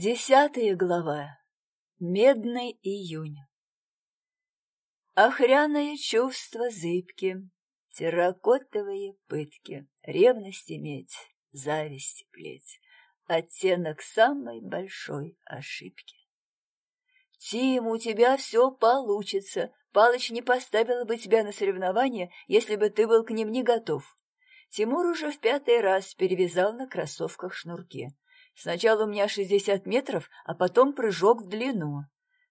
Десятая глава. Медный июнь. Охряное чувство зыбки, терракотовые пытки, ревность иметь, зависть плеть, оттенок самой большой ошибки. Тим, у тебя все получится. Палыч не поставила бы тебя на соревнования, если бы ты был к ним не готов. Тимур уже в пятый раз перевязал на кроссовках шнурки. Сначала у меня шестьдесят метров, а потом прыжок в длину.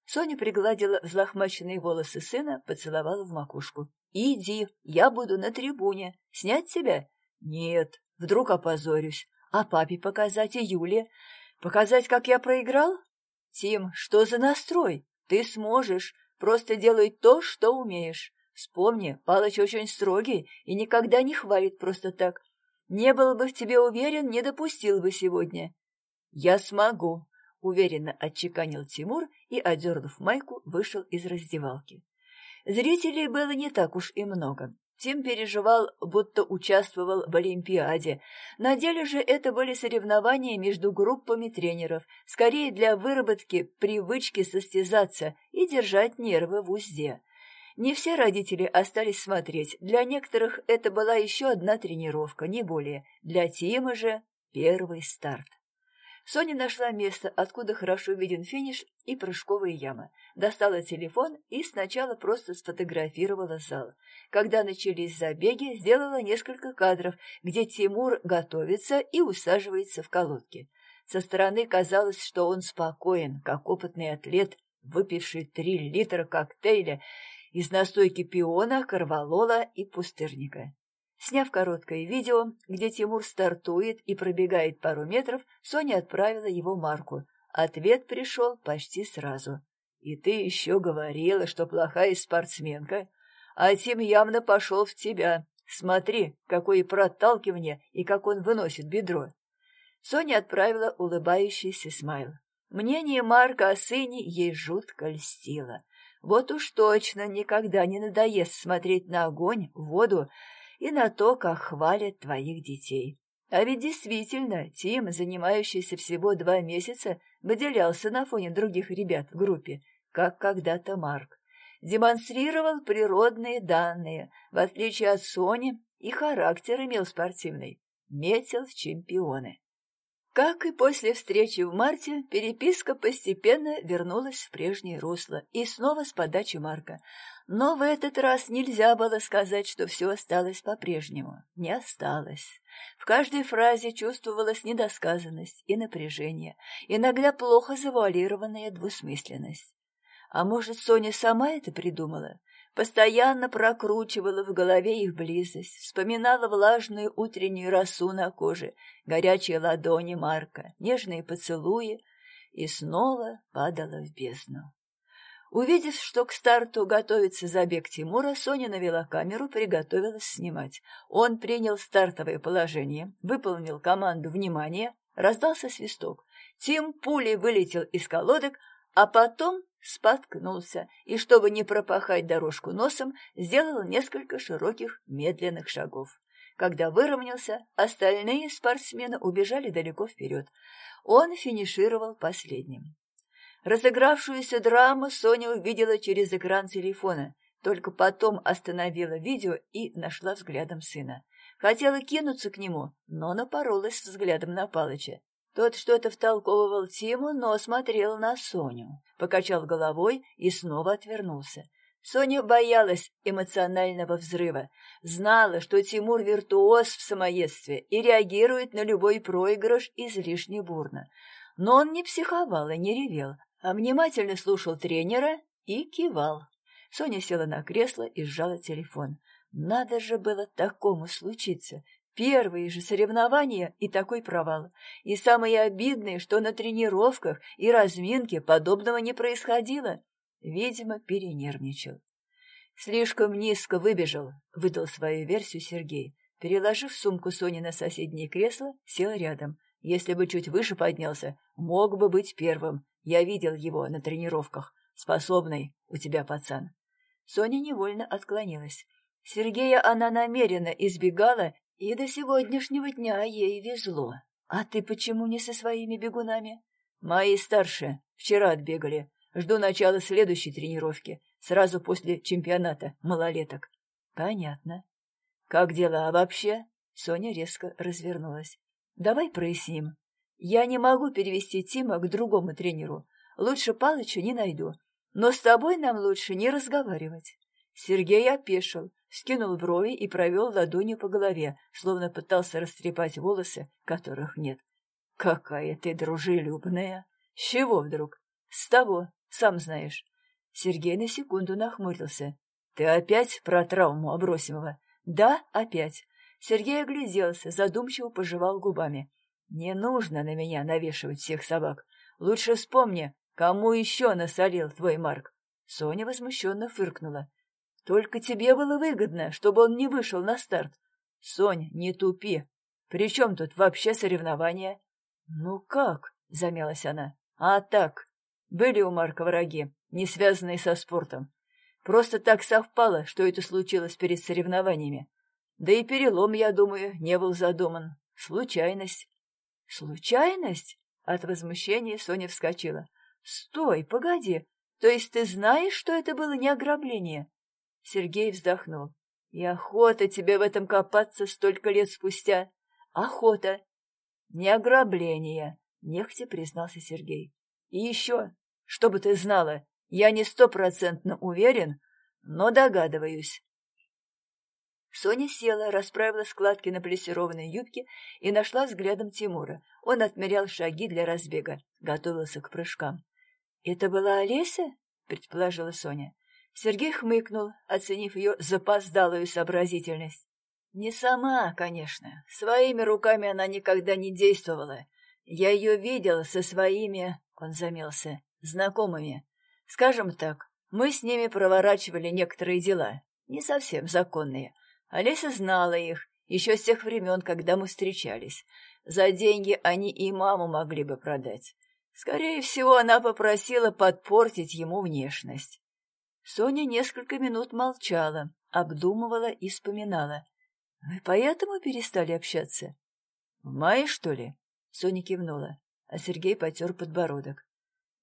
Соня пригладила взлохмаченные волосы сына, поцеловала в макушку. «Иди, я буду на трибуне. Снять тебя?» «Нет, вдруг опозорюсь. А папе показать и Юле? Показать, как я проиграл?» «Тим, что за настрой? Ты сможешь. Просто делай то, что умеешь. Вспомни, Палыч очень строгий и никогда не хвалит просто так. Не был бы в тебе уверен, не допустил бы сегодня. «Я смогу», — уверенно отчеканил Тимур и, одернув майку, вышел из раздевалки. Зрителей было не так уж и много. Тим переживал, будто участвовал в Олимпиаде. На деле же это были соревнования между группами тренеров, скорее для выработки привычки состязаться и держать нервы в узде. Не все родители остались смотреть, для некоторых это была еще одна тренировка, не более. Для Тима же первый старт. Соня нашла место, откуда хорошо виден финиш и прыжковая яма. Достала телефон и сначала просто сфотографировала зал. Когда начались забеги, сделала несколько кадров, где Тимур готовится и усаживается в колодке. Со стороны казалось, что он спокоен, как опытный атлет, выпивший три литра коктейля из настойки пиона, корвалола и пустырника. Сняв короткое видео, где Тимур стартует и пробегает пару метров, Соня отправила его Марку. Ответ пришел почти сразу. «И ты еще говорила, что плохая спортсменка, а Тим явно пошел в тебя. Смотри, какое проталкивание и как он выносит бедро». Соня отправила улыбающийся смайл. Мнение Марка о сыне ей жутко льстило. Вот уж точно никогда не надоест смотреть на огонь, воду, и на то, как хвалят твоих детей. А ведь действительно, Тим, занимающийся всего два месяца, выделялся на фоне других ребят в группе, как когда-то Марк. Демонстрировал природные данные, в отличие от Сони, и характер имел спортивный. Метил в чемпионы. Как и после встречи в марте, переписка постепенно вернулась в прежнее русло, и снова с подачи Марка. Но в этот раз нельзя было сказать, что все осталось по-прежнему. Не осталось. В каждой фразе чувствовалась недосказанность и напряжение, иногда плохо завуалированная двусмысленность. А может, Соня сама это придумала? Постоянно прокручивала в голове их близость, вспоминала влажную утреннюю росу на коже, горячие ладони Марка, нежные поцелуи и снова падала в бездну. Увидев, что к старту готовится забег Тимура, Соня навела камеру, приготовилась снимать. Он принял стартовое положение, выполнил команду «Внимание», раздался свисток. Тим пулей вылетел из колодок, а потом споткнулся и, чтобы не пропахать дорожку носом, сделал несколько широких медленных шагов. Когда выровнялся, остальные спортсмены убежали далеко вперед. Он финишировал последним. Разыгравшуюся драму Соня увидела через экран телефона, только потом остановила видео и нашла взглядом сына. Хотела кинуться к нему, но напоролась взглядом на Палыча. Тот что-то втолковывал Тиму, но смотрел на Соню. Покачал головой и снова отвернулся. Соня боялась эмоционального взрыва, знала, что Тимур виртуоз в самоедстве и реагирует на любой проигрыш излишне бурно. Но он не психовал и не ревел, внимательно слушал тренера и кивал. Соня села на кресло и сжала телефон. Надо же было такому случиться. Первые же соревнования и такой провал. И самое обидное, что на тренировках и разминке подобного не происходило. Видимо, перенервничал. «Слишком низко выбежал», — выдал свою версию Сергей. Переложив сумку Сони на соседнее кресло, сел рядом. Если бы чуть выше поднялся, мог бы быть первым. Я видел его на тренировках. Способный у тебя пацан. Соня невольно отклонилась. Сергея она намеренно избегала, и до сегодняшнего дня ей везло. А ты почему не со своими бегунами? Мои старшие вчера отбегали. Жду начала следующей тренировки, сразу после чемпионата малолеток. Понятно. Как дела вообще? Соня резко развернулась. Давай проясним. Я не могу перевести Тима к другому тренеру. Лучше Палыча не найду. Но с тобой нам лучше не разговаривать. Сергей опешил, скинул брови и провел ладонью по голове, словно пытался растрепать волосы, которых нет. «Какая ты дружелюбная! С чего вдруг? С того, сам знаешь». Сергей на секунду нахмурился. «Ты опять про травму Абросимова?» «Да, опять». Сергей огляделся, задумчиво пожевал губами. «Не нужно на меня навешивать всех собак. Лучше вспомни, кому еще насолил твой Марк». Соня возмущенно фыркнула. «Только тебе было выгодно, чтобы он не вышел на старт. Сонь, не тупи. При чем тут вообще соревнования?» «Ну как?» — замялась она. «А так. Были у Марка враги, не связанные со спортом. Просто так совпало, что это случилось перед соревнованиями. Да и перелом, я думаю, не был задуман. Случайность. Случайность? От возмущения Соня вскочила. Стой, погоди. То есть ты знаешь, что это было не ограбление? Сергей вздохнул. И охота тебе в этом копаться столько лет спустя. Охота. Не ограбление, нехотя признался Сергей. И еще, чтобы ты знала, я не стопроцентно уверен, но догадываюсь. Соня села, расправила складки на плессированной юбке и нашла взглядом Тимура. Он отмерял шаги для разбега, готовился к прыжкам. «Это была Олеся?» — предположила Соня. Сергей хмыкнул, оценив ее запоздалую сообразительность. «Не сама, конечно. Своими руками она никогда не действовала. Я ее видел со своими...» — он замялся. «Знакомыми. Скажем так, мы с ними проворачивали некоторые дела, не совсем законные. Олеся знала их, еще с тех времен, когда мы встречались. За деньги они и маму могли бы продать. Скорее всего, она попросила подпортить ему внешность. Соня несколько минут молчала, обдумывала и вспоминала. «Вы поэтому перестали общаться?» «В мае, что ли?» Соня кивнула, а Сергей потер подбородок.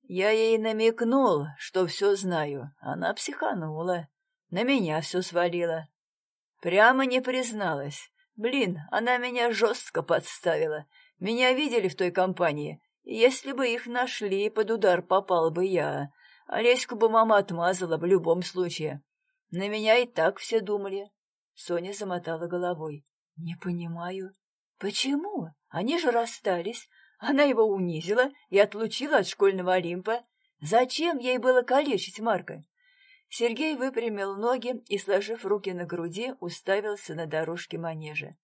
Я ей намекнул, что все знаю. Она психанула. На меня все свалила. Прямо не призналась. Блин, она меня жестко подставила. Меня видели в той компании. Если бы их нашли, под удар попал бы я. Олеську бы мама отмазала в любом случае. На меня и так все думали. Соня замотала головой. Не понимаю. Почему? Они же расстались. Она его унизила и отлучила от школьного Олимпа. Зачем ей было калечить Марка? Сергей выпрямил ноги и, сложив руки на груди, уставился на дорожке манежа.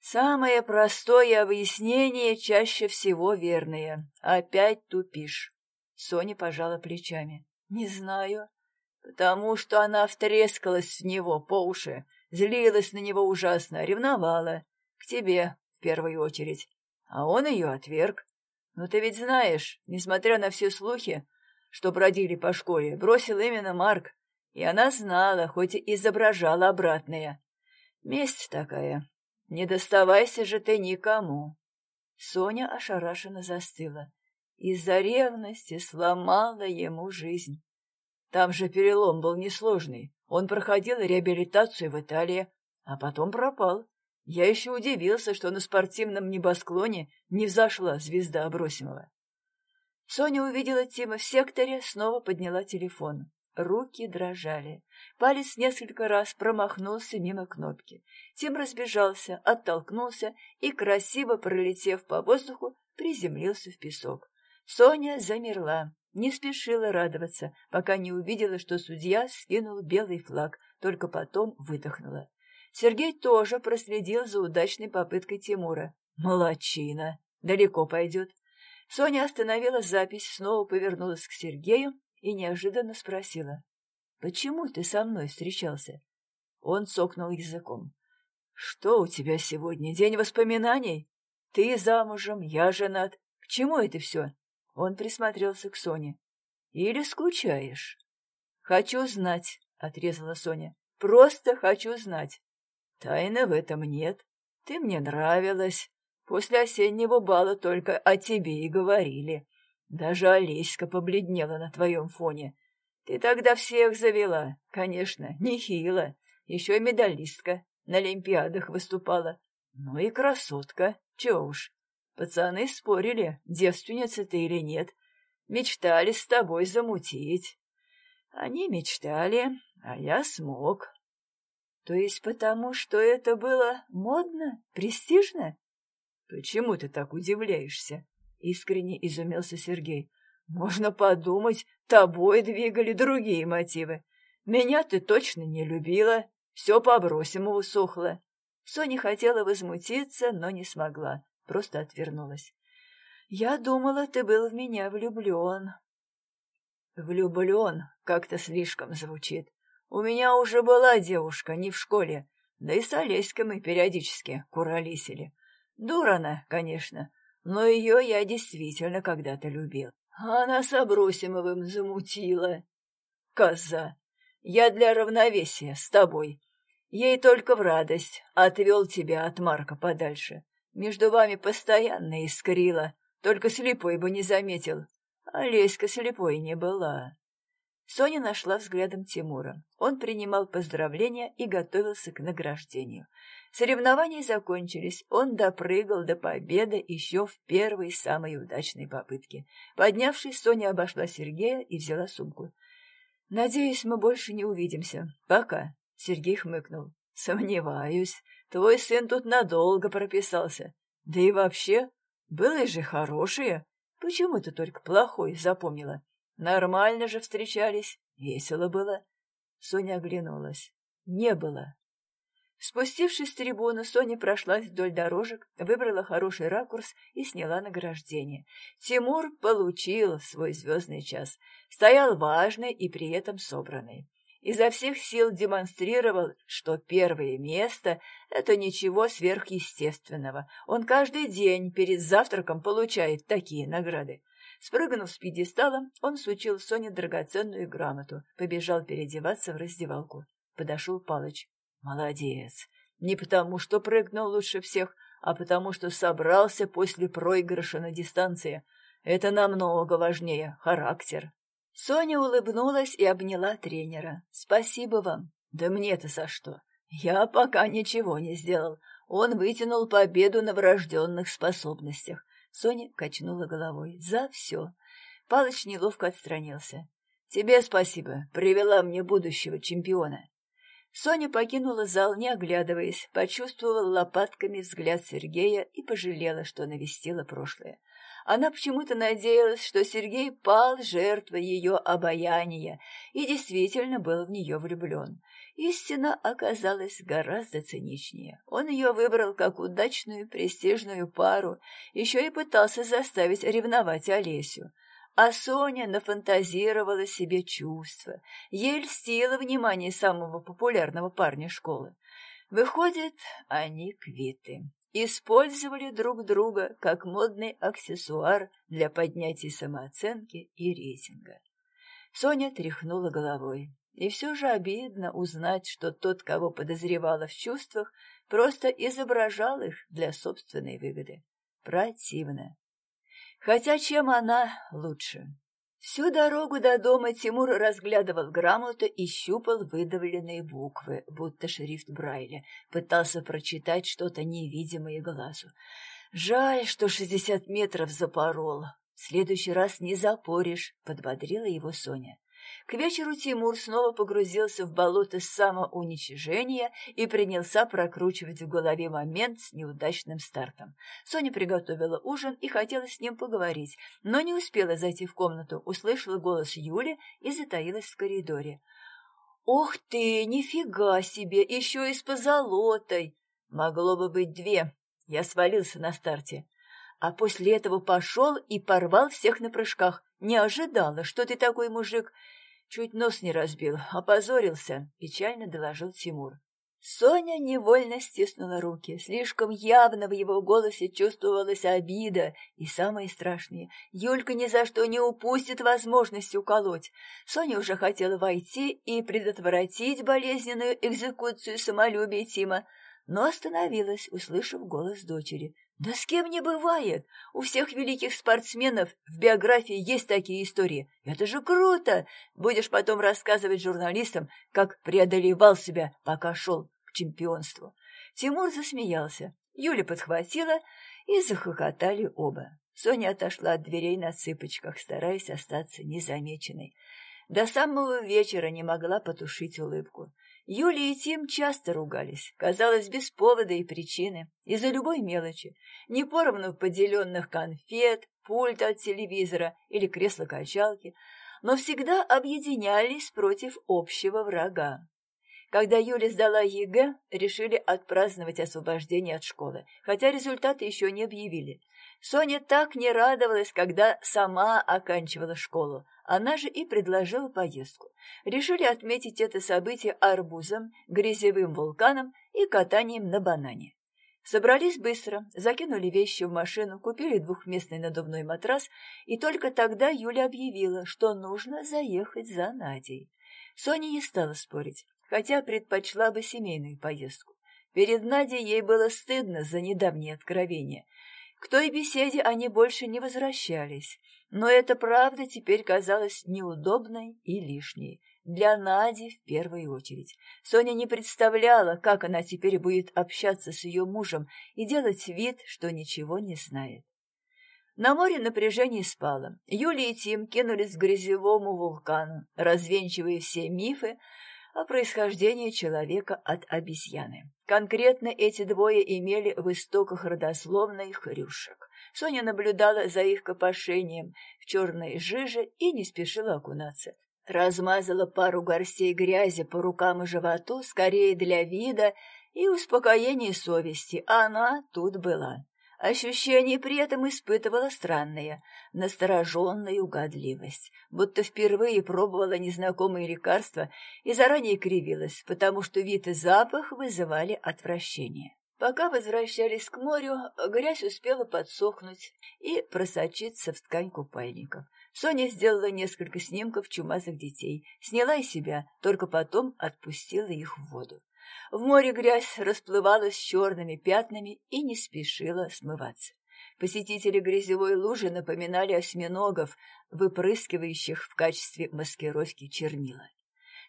Самое простое объяснение чаще всего верное. Опять тупишь. Соня пожала плечами. Не знаю. Потому что она втрескалась в него по уши, злилась на него ужасно, ревновала. К тебе, в первую очередь а он ее отверг. Но ты ведь знаешь, несмотря на все слухи, что бродили по школе, бросил именно Марк, и она знала, хоть и изображала обратное. Месть такая. Не доставайся же ты никому. Соня ошарашенно застыла. Из-за ревности сломала ему жизнь. Там же перелом был несложный. Он проходил реабилитацию в Италии, а потом пропал. Я еще удивился, что на спортивном небосклоне не взошла звезда Абросимова. Соня увидела Тима в секторе, снова подняла телефон. Руки дрожали. Палец несколько раз промахнулся мимо кнопки. Тим разбежался, оттолкнулся и, красиво пролетев по воздуху, приземлился в песок. Соня замерла, не спешила радоваться, пока не увидела, что судья скинул белый флаг, только потом выдохнула. Сергей тоже проследил за удачной попыткой Тимура. Молодчина! Далеко пойдет. Соня остановила запись, снова повернулась к Сергею и неожиданно спросила. «Почему ты со мной встречался?» Он цокнул языком. «Что у тебя сегодня? День воспоминаний? Ты замужем, я женат. К чему это все?» Он присмотрелся к Соне. «Или скучаешь?» «Хочу знать», — отрезала Соня. «Просто хочу знать». Тайны в этом нет. Ты мне нравилась. После осеннего бала только о тебе и говорили. Даже Олеська побледнела на твоем фоне. Ты тогда всех завела, конечно, нехило. Еще и медалистка, на Олимпиадах выступала. Ну и красотка, чего уж. Пацаны спорили, девственница ты или нет. Мечтали с тобой замутить. Они мечтали, а я смог. То есть потому, что это было модно, престижно? Почему ты так удивляешься? Искренне изумился Сергей. Можно подумать, тобой двигали другие мотивы. Меня ты точно не любила, все по-бросимому сохло. Соня хотела возмутиться, но не смогла, просто отвернулась. «Я думала, ты был в меня влюблен». «Влюблен» как-то слишком звучит. У меня уже была девушка, не в школе, да и с Олеськой мы периодически куролисили. Дура она, конечно, но ее я действительно когда-то любил. Она с Абросимовым замутила. Коза, я для равновесия с тобой. Ей только в радость отвел тебя от Марка подальше. Между вами постоянно искрило, только слепой бы не заметил. А Леська слепой не была. Соня нашла взглядом Тимура. Он принимал поздравления и готовился к награждению. Соревнования закончились. Он допрыгал до победы еще в первой самой удачной попытке. Поднявшись, Соня обошла Сергея и взяла сумку. «Надеюсь, мы больше не увидимся. Пока», — Сергей хмыкнул. «Сомневаюсь. Твой сын тут надолго прописался. Да и вообще, было же хорошее. Почему ты только плохой запомнила? Нормально же встречались. Весело было». Соня оглянулась. «Не было. Спустившись с трибуны, Соня прошлась вдоль дорожек, выбрала хороший ракурс и сняла награждение. Тимур получил свой звездный час. Стоял важный и при этом собранный. Изо всех сил демонстрировал, что первое место — это ничего сверхъестественного. Он каждый день перед завтраком получает такие награды. Спрыгнув с пьедестала, он сучил Соне драгоценную грамоту, побежал переодеваться в раздевалку. Подошел Палыч. Молодец. Не потому, что прыгнул лучше всех, а потому, что собрался после проигрыша на дистанции. Это намного важнее. Характер. Соня улыбнулась и обняла тренера. «Спасибо вам». «Да мне-то за что? Я пока ничего не сделал. Он вытянул победу на врожденных способностях». Соня качнула головой. «За все». Палыч неловко отстранился. «Тебе спасибо. Привела мне будущего чемпиона». Соня покинула зал, не оглядываясь, почувствовала лопатками взгляд Сергея и пожалела, что навестила прошлое. Она почему-то надеялась, что Сергей пал жертвой ее обаяния и действительно был в нее влюблен. Истина оказалась гораздо циничнее. Он ее выбрал как удачную престижную пару, еще и пытался заставить ревновать Олесю. А Соня нафантазировала себе чувства. Ей льстило внимание самого популярного парня школы. Выходит, они квиты. Использовали друг друга как модный аксессуар для поднятия самооценки и рейтинга. Соня тряхнула головой. И все же обидно узнать, что тот, кого подозревала в чувствах, просто изображал их для собственной выгоды. Противно. Хотя чем она лучше? Всю дорогу до дома Тимур разглядывал грамоту и щупал выдавленные буквы, будто шрифт Брайля, пытался прочитать что-то невидимое глазу. «Жаль, что шестьдесят метров запорол. В следующий раз не запоришь», — подбодрила его Соня. К вечеру Тимур снова погрузился в болото самоуничижения и принялся прокручивать в голове момент с неудачным стартом. Соня приготовила ужин и хотела с ним поговорить, но не успела зайти в комнату, услышала голос Юли и затаилась в коридоре. «Ох ты, нифига себе, еще и с позолотой!» «Могло бы быть две. Я свалился на старте. А после этого пошел и порвал всех на прыжках. Не ожидала, что ты такой мужик. Чуть нос не разбил, опозорился, печально доложил Тимур. Соня невольно стиснула руки. Слишком явно в его голосе чувствовалась обида. И самое страшное, Юлька ни за что не упустит возможность уколоть. Соня уже хотела войти и предотвратить болезненную экзекуцию самолюбия Тима, но остановилась, услышав голос дочери. Да с кем не бывает. У всех великих спортсменов в биографии есть такие истории. Это же круто. Будешь потом рассказывать журналистам, как преодолевал себя, пока шел к чемпионству. Тимур засмеялся. Юля подхватила, и захохотали оба. Соня отошла от дверей на цыпочках, стараясь остаться незамеченной. До самого вечера не могла потушить улыбку. Юля и Тим часто ругались, казалось, без повода и причины, из-за любой мелочи, не поровну поделенных конфет, пульт от телевизора или кресла-качалки, но всегда объединялись против общего врага. Когда Юля сдала ЕГЭ, решили отпраздновать освобождение от школы, хотя результаты еще не объявили. Соня так не радовалась, когда сама оканчивала школу. Она же и предложила поездку. Решили отметить это событие арбузом, грязевым вулканом и катанием на банане. Собрались быстро, закинули вещи в машину, купили двухместный надувной матрас, и только тогда Юля объявила, что нужно заехать за Надей. Соня не стала спорить, хотя предпочла бы семейную поездку. Перед Надей ей было стыдно за недавнее откровение, к той беседе они больше не возвращались, но эта правда теперь казалась неудобной и лишней. Для Нади в первую очередь. Соня не представляла, как она теперь будет общаться с ее мужем и делать вид, что ничего не знает. На море напряжение спало. Юлия и Тим кинулись к грязевому вулкану, развенчивая все мифы, о происхождении человека от обезьяны. Конкретно эти двое имели в истоках родословной хрюшек. Соня наблюдала за их копошением в черной жиже и не спешила окунаться. Размазала пару горстей грязи по рукам и животу, скорее для вида и успокоения совести, она тут была. Ощущение при этом испытывала странное, настороженную угодливость, будто впервые пробовала незнакомые лекарства и заранее кривилась, потому что вид и запах вызывали отвращение. Пока возвращались к морю, грязь успела подсохнуть и просочиться в ткань купальников. Соня сделала несколько снимков чумазых детей, сняла из себя, только потом отпустила их в воду. В море грязь расплывалась черными пятнами и не спешила смываться. Посетители грязевой лужи напоминали осьминогов, выпрыскивающих в качестве маскировки чернила.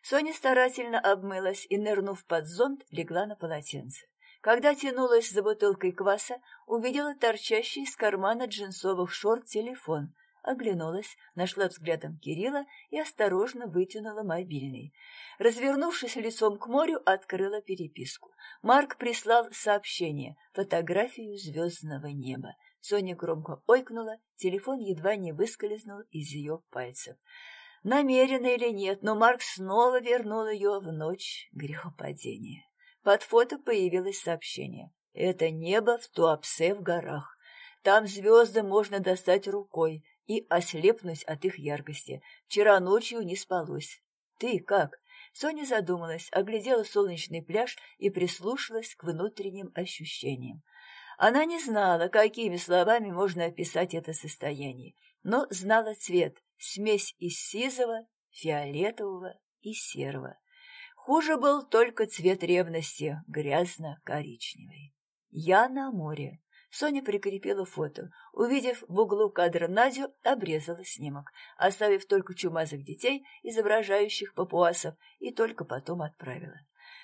Соня старательно обмылась и, нырнув под зонт, легла на полотенце. Когда тянулась за бутылкой кваса, увидела торчащий из кармана джинсовых шорт телефон оглянулась, нашла взглядом Кирилла и осторожно вытянула мобильный. Развернувшись лицом к морю, открыла переписку. Марк прислал сообщение, фотографию звездного неба. Соня громко ойкнула, телефон едва не выскользнул из ее пальцев. Намеренно или нет, но Марк снова вернул ее в ночь грехопадения. Под фото появилось сообщение. Это небо в Туапсе в горах. Там звезды можно достать рукой и ослепнуть от их яркости. Вчера ночью не спалось. Ты как? Соня задумалась, оглядела солнечный пляж и прислушалась к внутренним ощущениям. Она не знала, какими словами можно описать это состояние, но знала цвет — смесь из сизого, фиолетового и серого. Хуже был только цвет ревности, грязно-коричневый. Я на море. Соня прикрепила фото. Увидев в углу кадра Надю, обрезала снимок, оставив только чумазых детей, изображающих папуасов, и только потом отправила.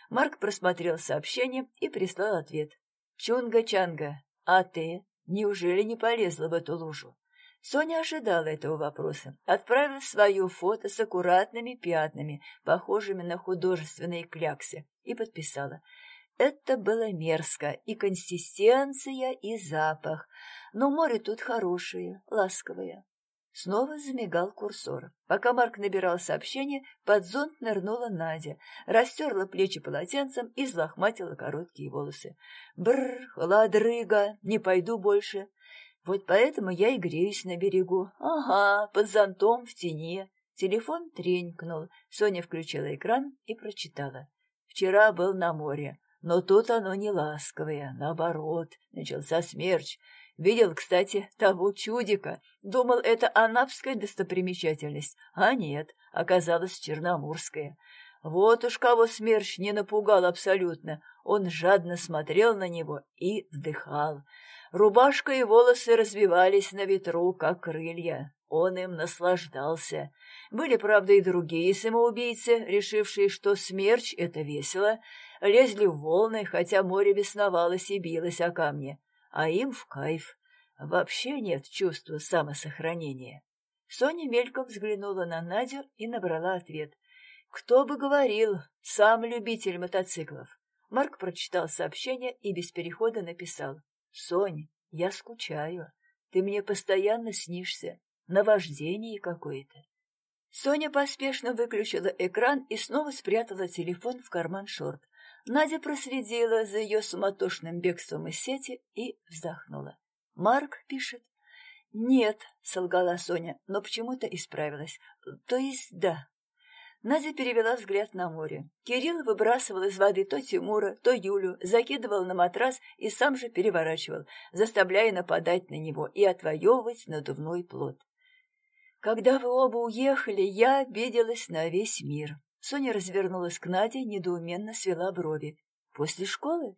Марк просмотрел сообщение и прислал ответ. «Чунга-чанга, а ты? Неужели не полезла в эту лужу?» Соня ожидала этого вопроса. Отправила свое фото с аккуратными пятнами, похожими на художественные кляксы, и подписала — это было мерзко, и консистенция, и запах, но море тут хорошее, ласковое. Снова замигал курсор. Пока Марк набирал сообщение, под зонт нырнула Надя, растерла плечи полотенцем и взлохматила короткие волосы. Бррр, ладрыга, не пойду больше. Вот поэтому я и греюсь на берегу. Ага, под зонтом в тени. Телефон тренькнул. Соня включила экран и прочитала. Вчера был на море. Но тут оно не ласковое, наоборот, начался смерч. Видел, кстати, того чудика. Думал, это анапская достопримечательность, а нет, оказалось черноморская. Вот уж кого смерч не напугал абсолютно. Он жадно смотрел на него и вдыхал. Рубашка и волосы развивались на ветру, как крылья. Он им наслаждался. Были, правда, и другие самоубийцы, решившие, что смерч — это весело, лезли в волны, хотя море бесновалось и билось о камни. А им в кайф. Вообще нет чувства самосохранения. Соня мельком взглянула на Надю и набрала ответ. «Кто бы говорил, сам любитель мотоциклов». Марк прочитал сообщение и без перехода написал. «Сонь, я скучаю. Ты мне постоянно снишься. Наваждение какое-то. Соня поспешно выключила экран и снова спрятала телефон в карман шорт. Надя проследила за ее суматошным бегством из сети и вздохнула. «Марк пишет». «Нет», — солгала Соня, но почему-то исправилась. «То есть да». Надя перевела взгляд на море. Кирилл выбрасывал из воды то Тимура, то Юлю, закидывал на матрас и сам же переворачивал, заставляя нападать на него и отвоевывать надувной плод. Когда вы оба уехали, я обиделась на весь мир. Соня развернулась к Наде, недоуменно свела брови. После школы?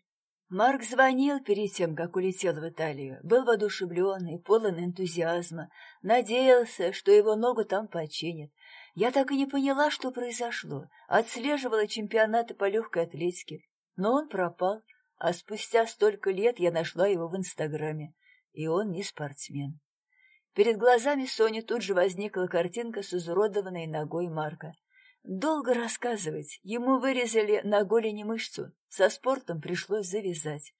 Марк звонил перед тем, как улетел в Италию. Был воодушевленный, полон энтузиазма. Надеялся, что его ногу там починят. Я так и не поняла, что произошло. Отслеживала чемпионаты по легкой атлетике. Но он пропал, а спустя столько лет я нашла его в Инстаграме. И он не спортсмен. Перед глазами Сони тут же возникла картинка с изуродованной ногой Марка. Долго рассказывать, ему вырезали на голени мышцу, со спортом пришлось завязать.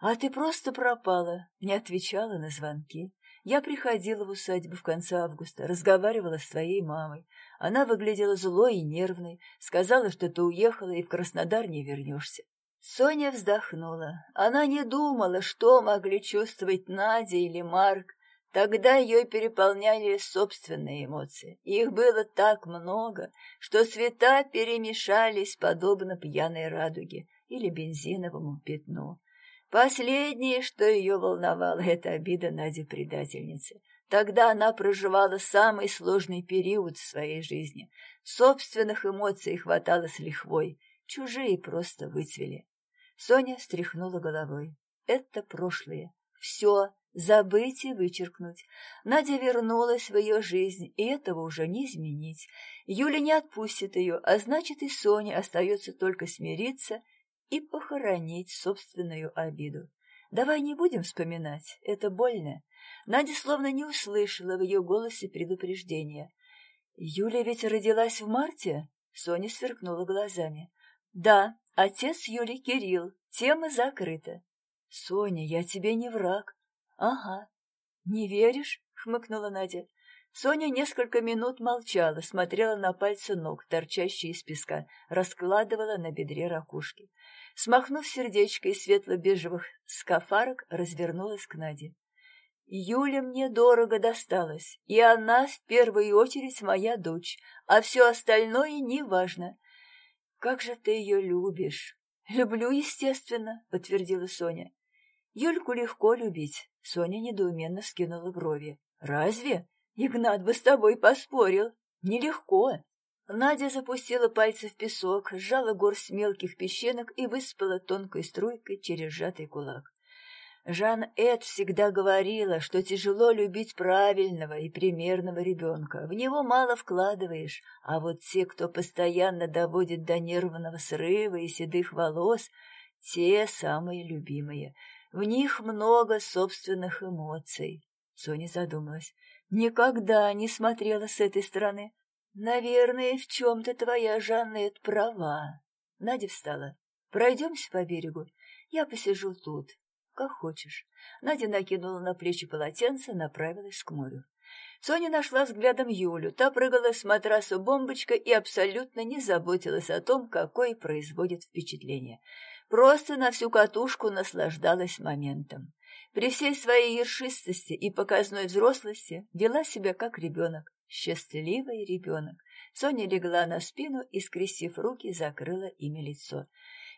А ты просто пропала, не отвечала на звонки. Я приходила в усадьбу в конце августа, разговаривала с твоей мамой. Она выглядела злой и нервной, сказала, что ты уехала и в Краснодар не вернешься. Соня вздохнула. Она не думала, что могли чувствовать Надя или Марк, Тогда ее переполняли собственные эмоции. Их было так много, что цвета перемешались, подобно пьяной радуге или бензиновому пятну. Последнее, что ее волновало, это обида Нади-предательницы. Тогда она проживала самый сложный период в своей жизни. Собственных эмоций хватало с лихвой, чужие просто выцвели. Соня встряхнула головой. Это прошлое. Все, забыть и вычеркнуть. Надя вернулась в ее жизнь, и этого уже не изменить. Юля не отпустит ее, а значит и Соне остается только смириться и похоронить собственную обиду. Давай не будем вспоминать, это больно. Надя словно не услышала в ее голосе предупреждения. «Юля ведь родилась в марте?» Соня сверкнула глазами. «Да, отец Юли Кирилл, тема закрыта». «Соня, я тебе не враг. «Ага». «Не веришь?» — хмыкнула Надя. Соня несколько минут молчала, смотрела на пальцы ног, торчащие из песка, раскладывала на бедре ракушки. Смахнув сердечко из светло-бежевых скафарок, развернулась к Наде. «Юля мне дорого досталась, и она в первую очередь моя дочь, а все остальное неважно. Как же ты ее любишь!» «Люблю, естественно», — подтвердила Соня. «Юльку легко любить. Соня недоуменно скинула брови. «Разве? Игнат бы с тобой поспорил. Нелегко». Надя запустила пальцы в песок, сжала горсть мелких песчинок и выспала тонкой струйкой через сжатый кулак. Жан Эд всегда говорила, что тяжело любить правильного и примерного ребенка. В него мало вкладываешь, а вот те, кто постоянно доводит до нервного срыва и седых волос, те самые любимые — в них много собственных эмоций. Соня задумалась. Никогда не смотрела с этой стороны. Наверное, в чем-то твоя Жанет права. Надя встала. Пройдемся по берегу. Я посижу тут. Как хочешь. Надя накинула на плечи полотенце, направилась к морю. Соня нашла взглядом Юлю. Та прыгала с матраса бомбочкой и абсолютно не заботилась о том, какое производит впечатление просто на всю катушку наслаждалась моментом. При всей своей ершистости и показной взрослости вела себя как ребенок, счастливый ребенок. Соня легла на спину и, скрестив руки, закрыла ими лицо.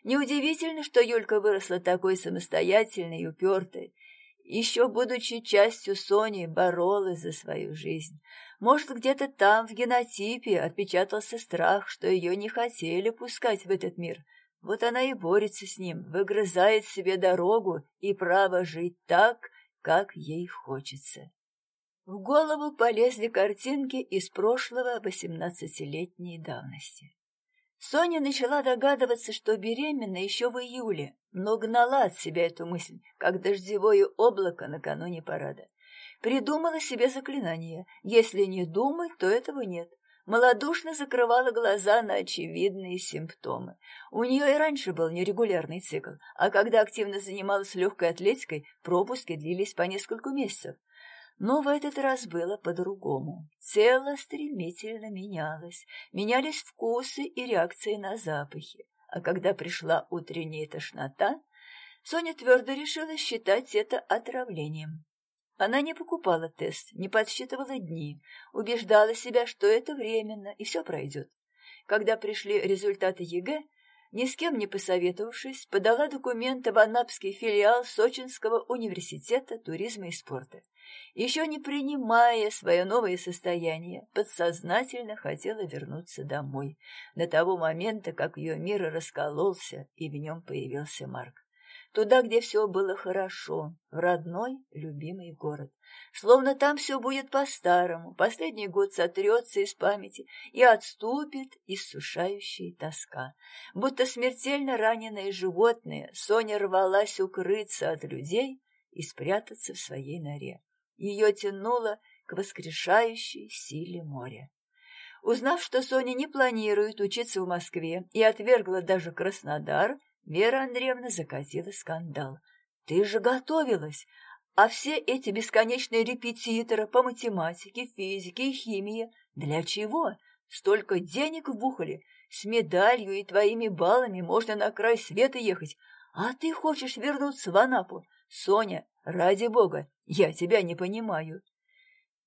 Неудивительно, что Юлька выросла такой самостоятельной и упертой. еще будучи частью Сони, боролась за свою жизнь. Может, где-то там, в генотипе, отпечатался страх, что ее не хотели пускать в этот мир. Вот она и борется с ним, выгрызает себе дорогу и право жить так, как ей хочется. В голову полезли картинки из прошлого восемнадцатилетней давности. Соня начала догадываться, что беременна еще в июле, но гнала от себя эту мысль, как дождевое облако накануне парада. Придумала себе заклинание. Если не думать, то этого нет. Молодушно закрывала глаза на очевидные симптомы. У нее и раньше был нерегулярный цикл, а когда активно занималась легкой атлетикой, пропуски длились по несколько месяцев. Но в этот раз было по-другому. Тело стремительно менялось, менялись вкусы и реакции на запахи. А когда пришла утренняя тошнота, Соня твердо решила считать это отравлением. Она не покупала тест, не подсчитывала дни, убеждала себя, что это временно и все пройдет. Когда пришли результаты ЕГЭ, ни с кем не посоветовавшись, подала документы в Анапский филиал Сочинского университета туризма и спорта. Еще не принимая свое новое состояние, подсознательно хотела вернуться домой, до того момента, как ее мир раскололся, и в нем появился Марк. Туда, где все было хорошо, в родной, любимый город. Словно там все будет по-старому, последний год сотрется из памяти и отступит иссушающая тоска. Будто смертельно раненое животное, Соня рвалась укрыться от людей и спрятаться в своей норе. Ее тянуло к воскрешающей силе моря. Узнав, что Соня не планирует учиться в Москве и отвергла даже Краснодар, Вера Андреевна закатила скандал. «Ты же готовилась, а все эти бесконечные репетиторы по математике, физике и химии для чего? Столько денег вбухали, с медалью и твоими баллами можно на край света ехать, а ты хочешь вернуться в Анапу. Соня, ради бога, я тебя не понимаю.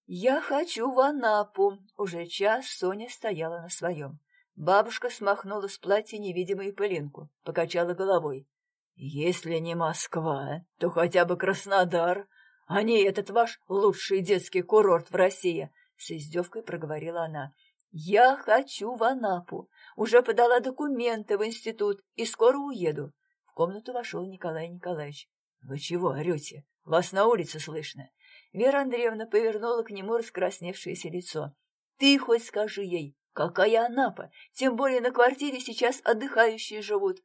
Я хочу в Анапу. Уже час Соня стояла на своем. Бабушка смахнула с платья невидимую пылинку, покачала головой. Если не Москва, то хотя бы Краснодар, а не этот ваш лучший детский курорт в России, с издевкой проговорила она. Я хочу в Анапу. Уже подала документы в институт и скоро уеду. В комнату вошел Николай Николаевич. «Вы чего орете? Вас на улице слышно». Вера Андреевна повернула к нему раскрасневшееся лицо. «Ты хоть скажи ей, какая Анапа? Тем более на квартире сейчас отдыхающие живут».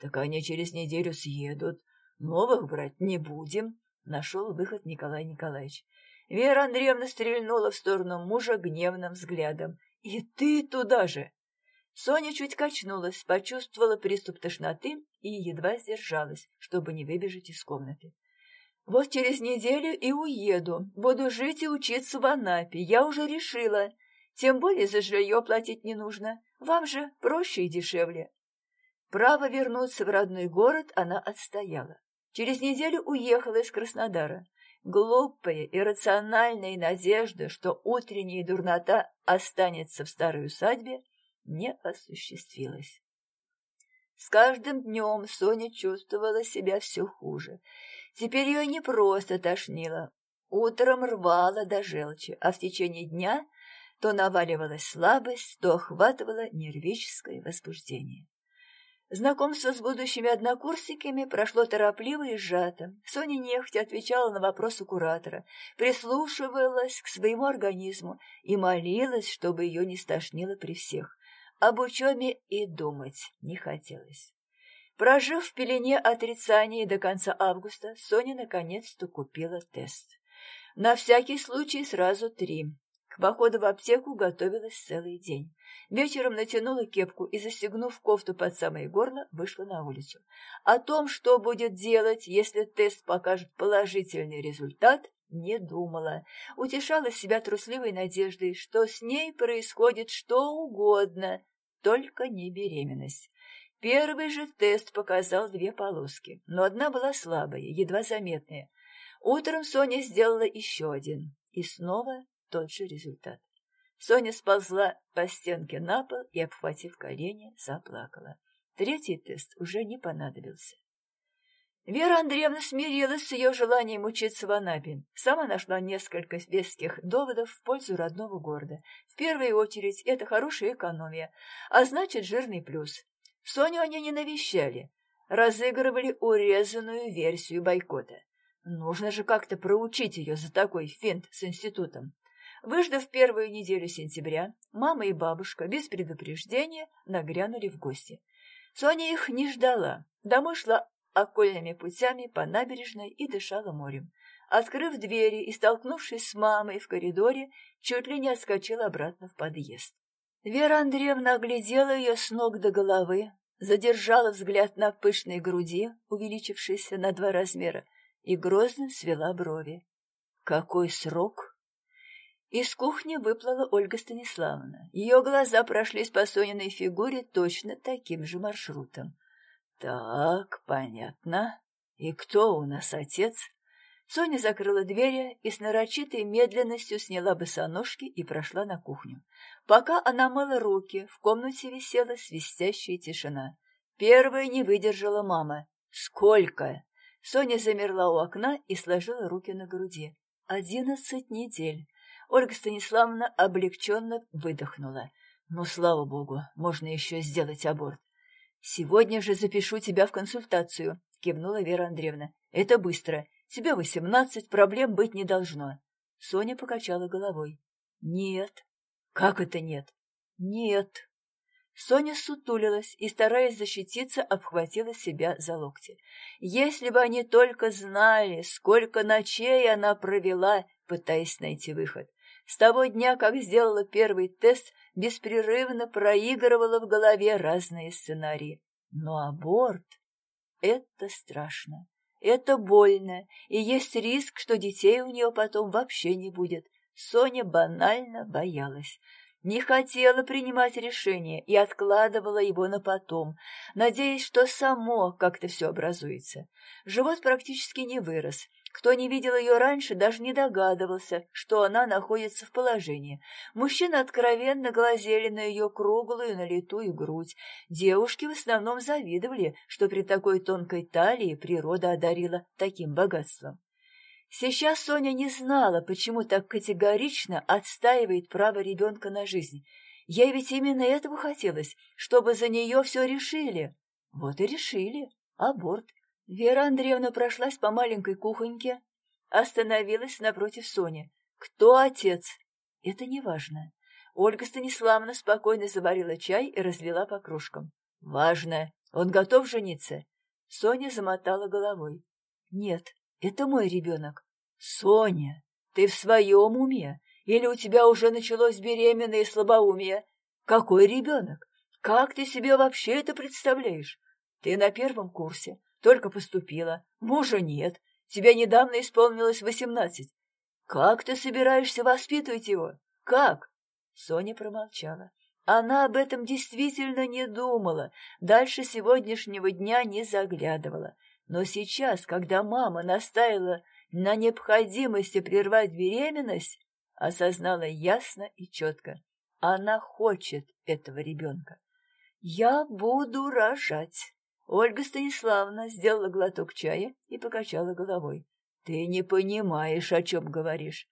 «Так они через неделю съедут. Новых брать не будем», — нашел выход Николай Николаевич. Вера Андреевна стрельнула в сторону мужа гневным взглядом. «И ты туда же!» Соня чуть качнулась, почувствовала приступ тошноты и едва сдержалась, чтобы не выбежать из комнаты. «Вот через неделю и уеду. Буду жить и учиться в Анапе. Я уже решила. Тем более за жилье платить не нужно. Вам же проще и дешевле». Право вернуться в родной город она отстояла. Через неделю уехала из Краснодара. Глупая, иррациональная надежда, что утренняя дурнота останется в старой усадьбе, не осуществилась. С каждым днем Соня чувствовала себя все хуже. Теперь ее не просто тошнило. Утром рвало до желчи, а в течение дня то наваливалась слабость, то охватывало нервическое возбуждение. Знакомство с будущими однокурсниками прошло торопливо и сжато. Соня нехотя отвечала на вопросы куратора, прислушивалась к своему организму и молилась, чтобы ее не стошнило при всех. Об учебе и думать не хотелось. Прожив в пелене отрицания до конца августа, Соня наконец-то купила тест. На всякий случай сразу три. Походу в аптеку готовилась целый день. Вечером натянула кепку и, застегнув кофту под самое горло, вышла на улицу. О том, что будет делать, если тест покажет положительный результат, не думала. Утешала себя трусливой надеждой, что с ней происходит что угодно, только не беременность. Первый же тест показал две полоски, но одна была слабая, едва заметная. Утром Соня сделала еще один, и снова тот же результат. Соня сползла по стенке на пол и, обхватив колени, заплакала. Третий тест уже не понадобился. Вера Андреевна смирилась с ее желанием учиться в Анапе. Сама нашла несколько веских доводов в пользу родного города. В первую очередь, это хорошая экономия, а значит, жирный плюс. Соню они не навещали, разыгрывали урезанную версию бойкота. Нужно же как-то проучить ее за такой финт с институтом. Выждав первую неделю сентября, мама и бабушка без предупреждения нагрянули в гости. Соня их не ждала. Домой шла окольными путями по набережной и дышала морем. Открыв двери и столкнувшись с мамой в коридоре, чуть ли не отскочила обратно в подъезд. Вера Андреевна оглядела ее с ног до головы, задержала взгляд на пышной груди, увеличившейся на два размера, и грозно свела брови. «Какой срок?» Из кухни выплыла Ольга Станиславовна. Ее глаза прошлись по Сониной фигуре точно таким же маршрутом. «Так, понятно. И кто у нас отец?» Соня закрыла двери и с нарочитой медленностью сняла босоножки и прошла на кухню. Пока она мыла руки, в комнате висела свистящая тишина. Первая не выдержала мама. «Сколько?» Соня замерла у окна и сложила руки на груди. «Одиннадцать недель». Ольга Станиславовна облегченно выдохнула. «Ну, слава богу, можно еще сделать аборт. «Сегодня же запишу тебя в консультацию», — кивнула Вера Андреевна. «Это быстро. Тебе восемнадцать, проблем быть не должно». Соня покачала головой. «Нет». «Как это нет?» «Нет». Соня сутулилась и, стараясь защититься, обхватила себя за локти. Если бы они только знали, сколько ночей она провела, пытаясь найти выход. С того дня, как сделала первый тест, беспрерывно проигрывала в голове разные сценарии. Но аборт — это страшно, это больно, и есть риск, что детей у нее потом вообще не будет. Соня банально боялась. Не хотела принимать решение и откладывала его на потом, надеясь, что само как-то все образуется. Живот практически не вырос, кто не видел ее раньше, даже не догадывался, что она находится в положении. Мужчины откровенно глазели на ее круглую налитую грудь. Девушки в основном завидовали, что при такой тонкой талии природа одарила таким богатством. Сейчас Соня не знала, почему так категорично отстаивает право ребенка на жизнь. Ей ведь именно этого хотелось, чтобы за нее все решили. Вот и решили. Аборт. Вера Андреевна прошлась по маленькой кухоньке, остановилась напротив Сони. «Кто отец?» «Это не важно». Ольга Станиславовна спокойно заварила чай и разлила по кружкам. «Важно. Он готов жениться?» Соня замотала головой. «Нет, это мой ребенок». «Соня, ты в своем уме? Или у тебя уже началось беременное слабоумие? Какой ребенок? Как ты себе вообще это представляешь? Ты на первом курсе, только поступила. Мужа нет. Тебе недавно исполнилось восемнадцать. Как ты собираешься воспитывать его? Как?» Соня промолчала. Она об этом действительно не думала, дальше сегодняшнего дня не заглядывала. Но сейчас, когда мама настаивала на необходимости прервать беременность, осознала ясно и четко. Она хочет этого ребенка. «Я буду рожать», Ольга Станиславовна сделала глоток чая и покачала головой. «Ты не понимаешь, о чем говоришь».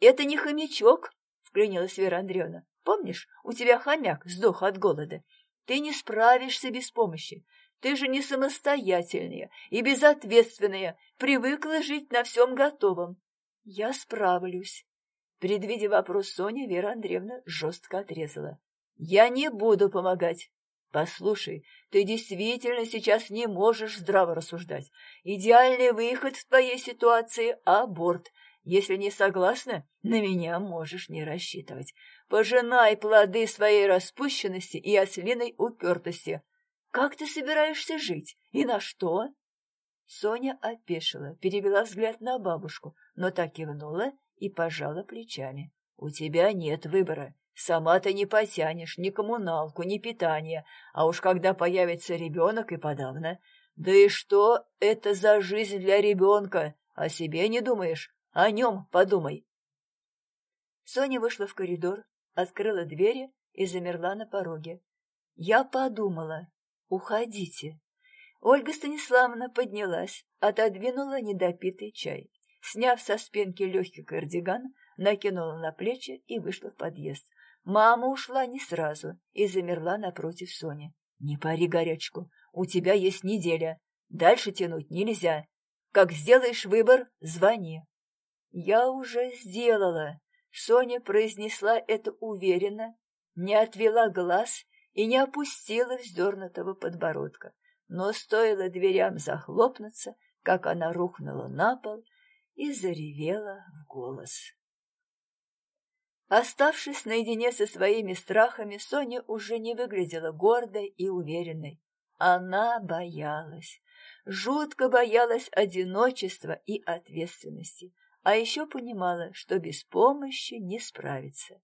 «Это не хомячок», — вклинилась Вера Андреевна. «Помнишь, у тебя хомяк сдох от голода. Ты не справишься без помощи. Ты же не самостоятельная и безответственная, привыкла жить на всем готовом». «Я справлюсь». Предвидя вопрос Сони, Вера Андреевна жестко отрезала. «Я не буду помогать. Послушай, ты действительно сейчас не можешь здраво рассуждать. Идеальный выход в твоей ситуации — аборт. Если не согласна, на меня можешь не рассчитывать. Пожинай плоды своей распущенности и ослиной упертости. Как ты собираешься жить? И на что? Соня опешила, перевела взгляд на бабушку, но так кивнула и пожала плечами. У тебя нет выбора. Сама ты не потянешь ни коммуналку, ни питание, а уж когда появится ребенок и подавно. Да и что это за жизнь для ребенка? О себе не думаешь? О нем подумай. Соня вышла в коридор, открыла двери и замерла на пороге. Я подумала, уходите. Ольга Станиславовна поднялась, отодвинула недопитый чай. Сняв со спинки легкий кардиган, накинула на плечи и вышла в подъезд. Мама ушла не сразу и замерла напротив Сони. «Не пари горячку, у тебя есть неделя. Дальше тянуть нельзя. Как сделаешь выбор, звони». «Я уже сделала», — Соня произнесла это уверенно, не отвела глаз и не опустила вздернутого подбородка. Но стоило дверям захлопнуться, как она рухнула на пол и заревела в голос. Оставшись наедине со своими страхами, Соня уже не выглядела гордой и уверенной. Она боялась, жутко боялась одиночества и ответственности, а еще понимала, что без помощи не справится.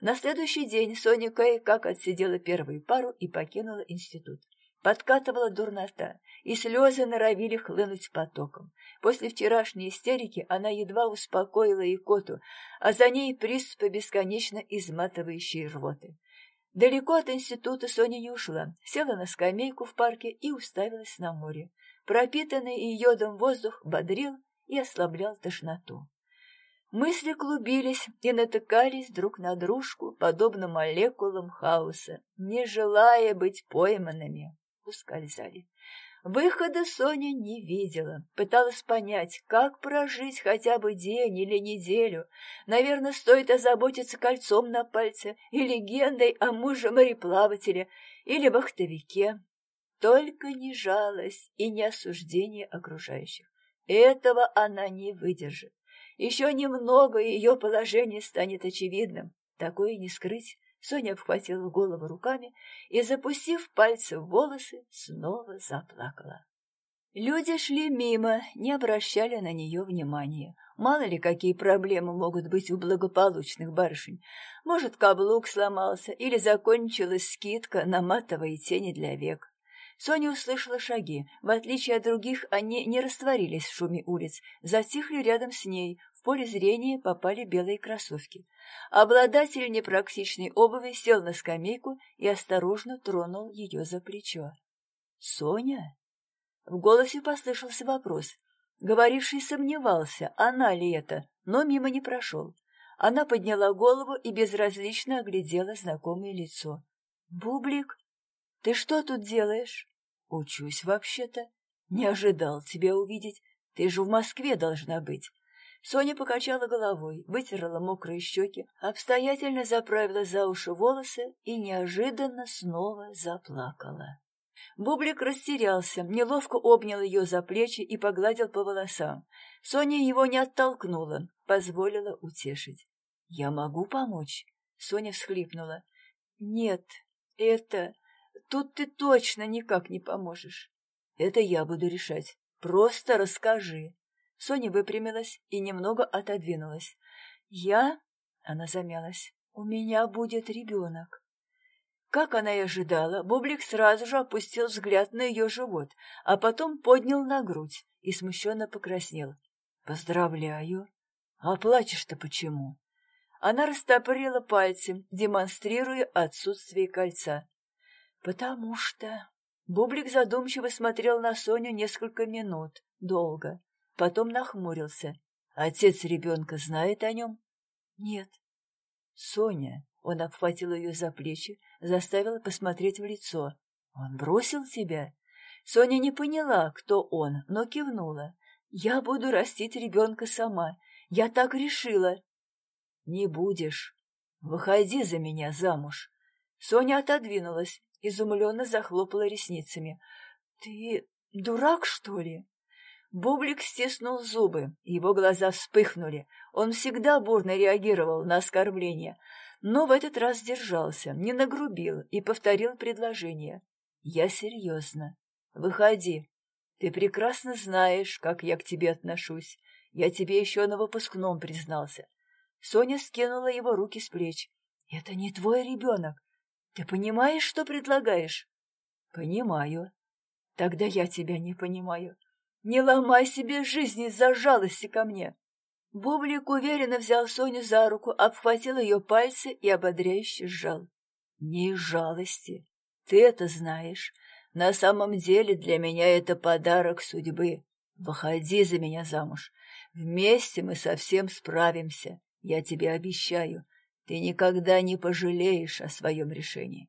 На следующий день Соня кое-как отсидела первую пару и покинула институт. Подкатывала дурнота, и слезы норовили хлынуть потоком. После вчерашней истерики она едва успокоила икоту, а за ней приступы бесконечно изматывающей рвоты. Далеко от института Соня не ушла, села на скамейку в парке и уставилась на море. Пропитанный йодом воздух бодрил и ослаблял тошноту. Мысли клубились и натыкались друг на дружку, подобно молекулам хаоса, не желая быть пойманными, ускользали. Выхода Соня не видела, пыталась понять, как прожить хотя бы день или неделю. Наверное, стоит озаботиться кольцом на пальце и легендой о муже-мореплавателе или вахтовике. Только не жалость и не осуждение окружающих. Этого она не выдержит. Еще немного, и ее положение станет очевидным. Такое не скрыть. Соня обхватила голову руками и, запустив пальцы в волосы, снова заплакала. Люди шли мимо, не обращали на нее внимания. Мало ли, какие проблемы могут быть у благополучных барышень. Может, каблук сломался или закончилась скидка на матовые тени для век. Соня услышала шаги. В отличие от других, они не растворились в шуме улиц, затихли рядом с ней. Поле зрения попали белые кроссовки. Обладатель непрактичной обуви сел на скамейку и осторожно тронул ее за плечо. «Соня?» В голосе послышался вопрос. Говоривший сомневался, она ли это, но мимо не прошел. Она подняла голову и безразлично оглядела знакомое лицо. «Бублик?» «Ты что тут делаешь?» «Учусь вообще-то. Не ожидал тебя увидеть. Ты же в Москве должна быть». Соня покачала головой, вытерла мокрые щеки, обстоятельно заправила за уши волосы и неожиданно снова заплакала. Бублик растерялся, неловко обнял ее за плечи и погладил по волосам. Соня его не оттолкнула, позволила утешить. «Я могу помочь?» Соня всхлипнула. «Нет, это... Тут ты точно никак не поможешь. Это я буду решать. Просто расскажи. Соня выпрямилась и немного отодвинулась. Я? Она замялась. У меня будет ребенок. Как она и ожидала, Бублик сразу же опустил взгляд на ее живот, а потом поднял на грудь и смущенно покраснел. «Поздравляю! А плачешь-то почему?» Она растопырила пальцы, демонстрируя отсутствие кольца. «Потому что...» Бублик задумчиво смотрел на Соню несколько минут, долго. Потом нахмурился. «Отец ребенка знает о нем?» «Нет». «Соня...» Он обхватил ее за плечи, заставил посмотреть в лицо. «Он бросил тебя?» Соня не поняла, кто он, но кивнула. «Я буду растить ребенка сама. Я так решила». «Не будешь. Выходи за меня замуж». Соня отодвинулась, изумленно захлопала ресницами. «Ты дурак, что ли?» Бублик стиснул зубы, его глаза вспыхнули. Он всегда бурно реагировал на оскорбления, но в этот раз сдержался, не нагрубил и повторил предложение. «Я серьезно. Выходи. Ты прекрасно знаешь, как я к тебе отношусь. Я тебе еще на выпускном признался». Соня скинула его руки с плеч. «Это не твой ребенок. Ты понимаешь, что предлагаешь? Понимаю. Тогда я тебя не понимаю. Не ломай себе жизнь из-за жалости ко мне. Бублик уверенно взял Соню за руку, обхватил ее пальцы и ободряюще сжал. Не из жалости. Ты это знаешь. На самом деле для меня это подарок судьбы. Выходи за меня замуж. Вместе мы совсем справимся. Я тебе обещаю. Ты никогда не пожалеешь о своем решении.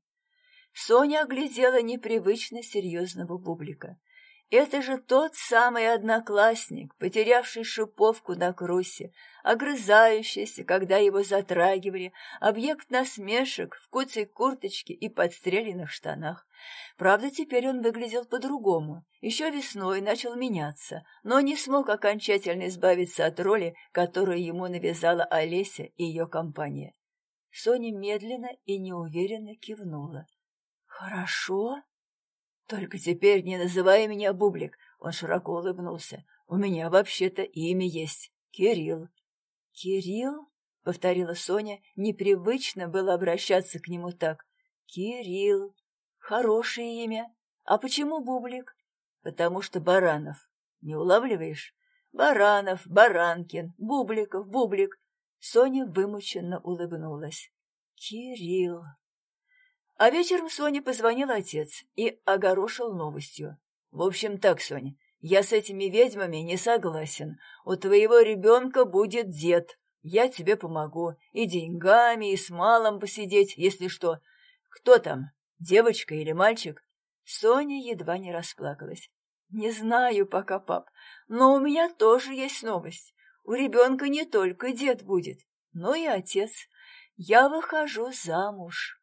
Соня оглядела непривычно серьезного бублика. Это же тот самый одноклассник, потерявший шиповку на кроссе, огрызающийся, когда его затрагивали, объект насмешек в куцей курточке и подстреленных штанах. Правда, теперь он выглядел по-другому. Еще весной начал меняться, но не смог окончательно избавиться от роли, которую ему навязала Олеся и ее компания. Соня медленно и неуверенно кивнула. «Хорошо?» «Только теперь не называй меня Бублик», — он широко улыбнулся. «У меня вообще-то имя есть. Кирилл». «Кирилл?» — повторила Соня. Непривычно было обращаться к нему так. «Кирилл. Хорошее имя. А почему Бублик?» «Потому что Баранов. Не улавливаешь? Баранов, Баранкин, Бубликов, Бублик». Соня вымученно улыбнулась. «Кирилл». А вечером Соне позвонил отец и огорошил новостью. «В общем так, Соня, я с этими ведьмами не согласен. У твоего ребенка будет дед. Я тебе помогу. И деньгами, и с малым посидеть, если что. Кто там, девочка или мальчик?» Соня едва не расплакалась. «Не знаю пока, пап, но у меня тоже есть новость. У ребенка не только дед будет, но и отец. Я выхожу замуж».